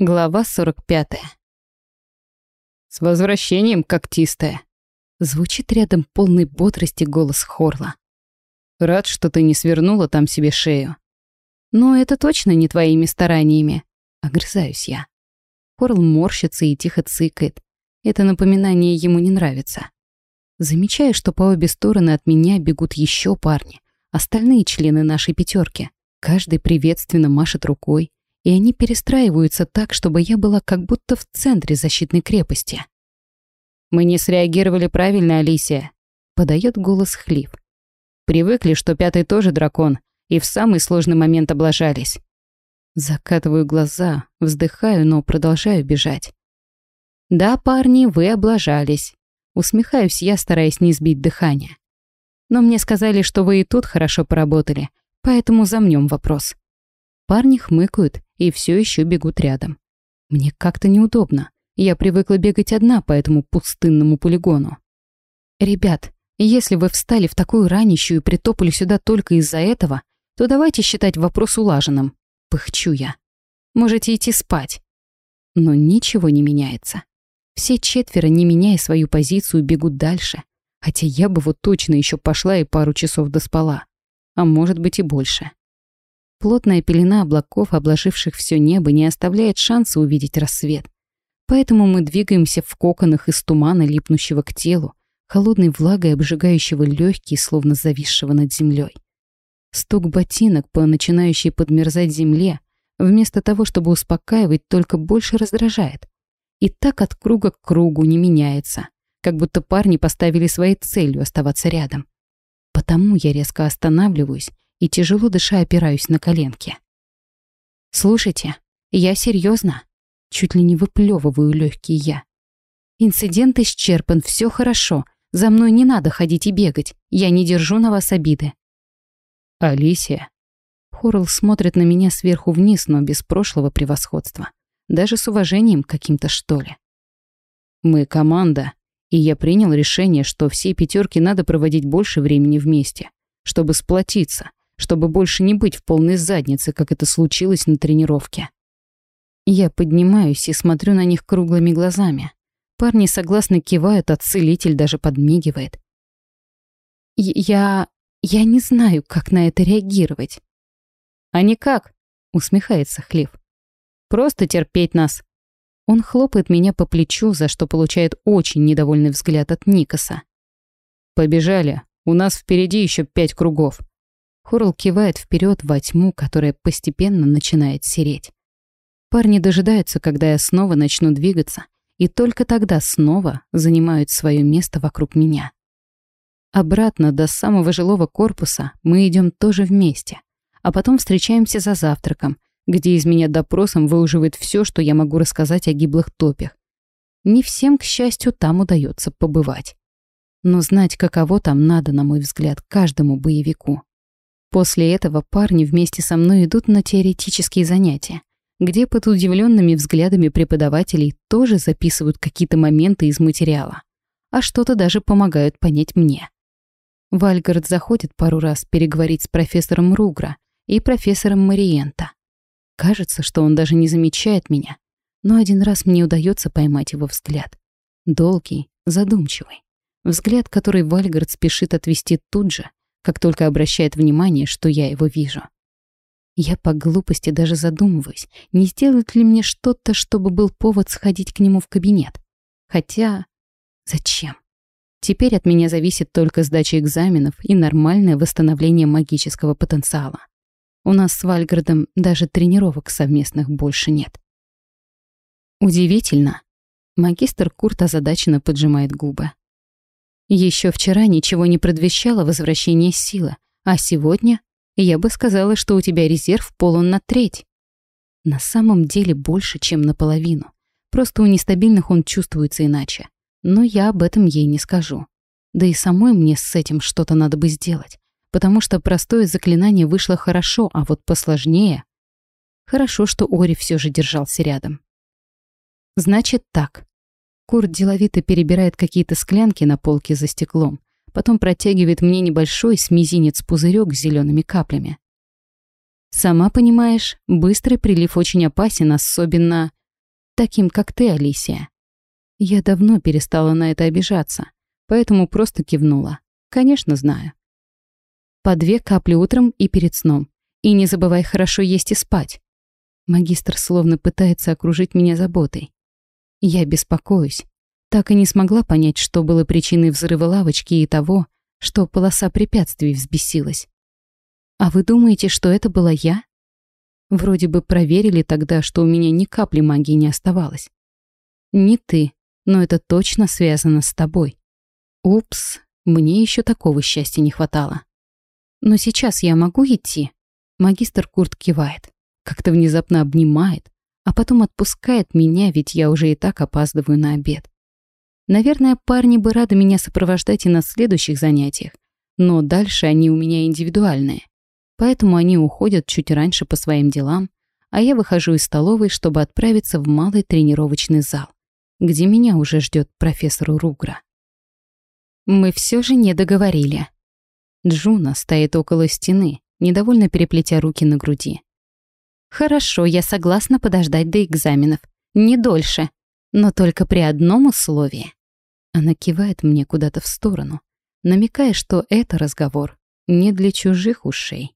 Глава 45. «С возвращением, когтистая!» Звучит рядом полный бодрости голос Хорла. «Рад, что ты не свернула там себе шею». «Но это точно не твоими стараниями», — огрызаюсь я. Хорл морщится и тихо цыкает. Это напоминание ему не нравится. Замечаю, что по обе стороны от меня бегут еще парни, остальные члены нашей пятерки. Каждый приветственно машет рукой, и они перестраиваются так, чтобы я была как будто в центре защитной крепости. «Мы не среагировали правильно, Алисия», — подает голос Хлиф. «Привыкли, что пятый тоже дракон, и в самый сложный момент облажались». Закатываю глаза, вздыхаю, но продолжаю бежать. «Да, парни, вы облажались», — усмехаюсь я, стараясь не сбить дыхание. «Но мне сказали, что вы и тут хорошо поработали, поэтому замнем вопрос». Парни хмыкают и все еще бегут рядом. Мне как-то неудобно. Я привыкла бегать одна по этому пустынному полигону. Ребят, если вы встали в такую ранищу и притопали сюда только из-за этого, то давайте считать вопрос улаженным. Пыхчу я. Можете идти спать. Но ничего не меняется. Все четверо, не меняя свою позицию, бегут дальше. Хотя я бы вот точно еще пошла и пару часов доспала. А может быть и больше. Плотная пелена облаков, обложивших все небо, не оставляет шанса увидеть рассвет. Поэтому мы двигаемся в коконах из тумана, липнущего к телу, холодной влагой, обжигающего легкие, словно зависшего над землей. Стук ботинок по начинающей подмерзать земле, вместо того, чтобы успокаивать, только больше раздражает. И так от круга к кругу не меняется, как будто парни поставили своей целью оставаться рядом. Потому я резко останавливаюсь и тяжело дыша опираюсь на коленки. «Слушайте, я серьезно, чуть ли не выплевываю легкие я. Инцидент исчерпан, все хорошо. За мной не надо ходить и бегать. Я не держу на вас обиды. Алисия. Хорл смотрит на меня сверху вниз, но без прошлого превосходства. Даже с уважением каким-то, что ли. Мы команда, и я принял решение, что все пятерки надо проводить больше времени вместе, чтобы сплотиться, чтобы больше не быть в полной заднице, как это случилось на тренировке. Я поднимаюсь и смотрю на них круглыми глазами. Парни согласно кивают, а целитель даже подмигивает. «Я... я не знаю, как на это реагировать». «А никак», — усмехается Хлев. «Просто терпеть нас». Он хлопает меня по плечу, за что получает очень недовольный взгляд от Никаса. «Побежали. У нас впереди еще пять кругов». Хорл кивает вперед во тьму, которая постепенно начинает сереть. Парни дожидаются, когда я снова начну двигаться, и только тогда снова занимают свое место вокруг меня. Обратно до самого жилого корпуса мы идем тоже вместе, а потом встречаемся за завтраком, где из меня допросом выуживает все, что я могу рассказать о гиблых топях. Не всем, к счастью, там удается побывать. Но знать, каково там надо, на мой взгляд, каждому боевику. После этого парни вместе со мной идут на теоретические занятия, где под удивленными взглядами преподавателей тоже записывают какие-то моменты из материала, а что-то даже помогают понять мне. Вальгард заходит пару раз переговорить с профессором Ругра и профессором Мариента. Кажется, что он даже не замечает меня, но один раз мне удается поймать его взгляд. Долгий, задумчивый. Взгляд, который Вальгард спешит отвести тут же, как только обращает внимание, что я его вижу. Я по глупости даже задумываюсь, не сделает ли мне что-то, чтобы был повод сходить к нему в кабинет. Хотя... Зачем? Теперь от меня зависит только сдача экзаменов и нормальное восстановление магического потенциала. У нас с Вальгардом даже тренировок совместных больше нет. Удивительно. Магистр Курт озадаченно поджимает губы. Еще вчера ничего не предвещало возвращение силы, а сегодня я бы сказала, что у тебя резерв полон на треть. На самом деле больше, чем наполовину. Просто у нестабильных он чувствуется иначе. Но я об этом ей не скажу. Да и самой мне с этим что-то надо бы сделать, потому что простое заклинание вышло хорошо, а вот посложнее... Хорошо, что Ори все же держался рядом. Значит так. Курт деловито перебирает какие-то склянки на полке за стеклом, потом протягивает мне небольшой с мизинец пузырек с зелеными каплями. Сама понимаешь, быстрый прилив очень опасен, особенно... таким, как ты, Алисия. Я давно перестала на это обижаться, поэтому просто кивнула. Конечно, знаю. По две капли утром и перед сном. И не забывай хорошо есть и спать. Магистр словно пытается окружить меня заботой. Я беспокоюсь. Так и не смогла понять, что было причиной взрыва лавочки и того, что полоса препятствий взбесилась. А вы думаете, что это была я? Вроде бы проверили тогда, что у меня ни капли магии не оставалось. Не ты, но это точно связано с тобой. Упс, мне еще такого счастья не хватало. Но сейчас я могу идти? Магистр Курт кивает, как-то внезапно обнимает, а потом отпускает меня, ведь я уже и так опаздываю на обед. Наверное, парни бы рады меня сопровождать и на следующих занятиях, но дальше они у меня индивидуальные. Поэтому они уходят чуть раньше по своим делам, а я выхожу из столовой, чтобы отправиться в малый тренировочный зал, где меня уже ждет профессор Ругра. Мы все же не договорили. Джуна стоит около стены, недовольно переплетя руки на груди. «Хорошо, я согласна подождать до экзаменов. Не дольше. Но только при одном условии». Она кивает мне куда-то в сторону, намекая, что это разговор не для чужих ушей.